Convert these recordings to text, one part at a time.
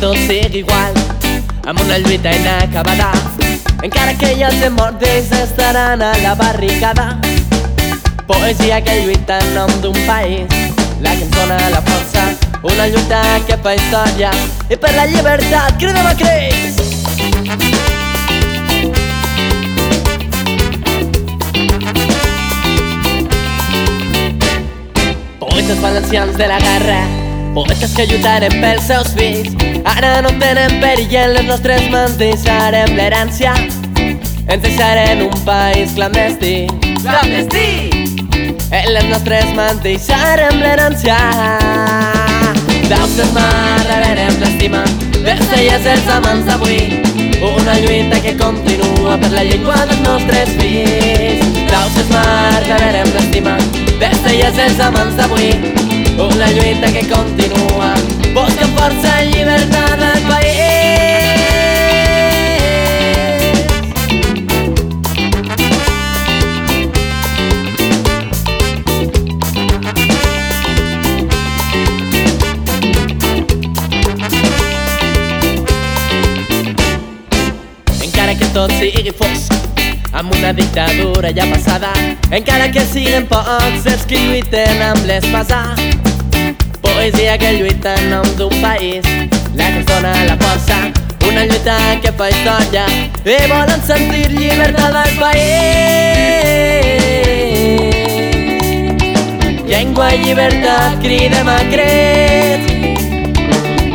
tot sigui igual amb una lluita inacabada. Encara que hagi mort d'ells estaran a la barricada. Poesia que lluita en nom d'un país la que ens dona la força. Una lluita que fa història i per la llibertat cridem a Crist Poetes valencians de la guerra Poetes que lluitaren pels seus fills. Ara no tenen perill en les nostres mans Deixarem l'herència. Ens deixarem un país clandestí. Clandestí! En les nostres mans deixarem l'herència. Daus mar, reberem l'estima D'estrelles els amants d'avui. Una lluita que continua per la llengua dels nostres fills. Daus mar, reberem l'estima D'estrelles els amants d'avui Una lluita que continua Busquen força i llibertat al país. Encara que tot sigui fosc amb una dictadura ja passada. Encara que siguen pocs els que lluiten amb poesia que lluita en nom d'un país la que ens dona la força una lluita que fa història i volen sentir llibertat al país llengua i llibertat cridem a crits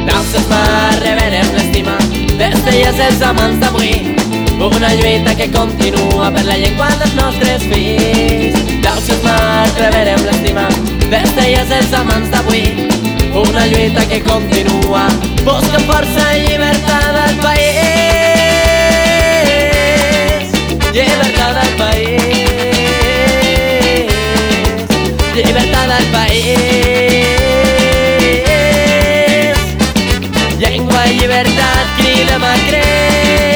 Nauses mar, reverem l'estima d'estrelles els amants d'avui una lluita que continua per la llengua dels nostres fills. Dauxes mar, reverem l'estima d'estrelles els amants d'avui. Una lluita que continua, busca força i llibertat al país. Llibertat al país. Llibertat al país. Llengua i llibertat, crida'm a creure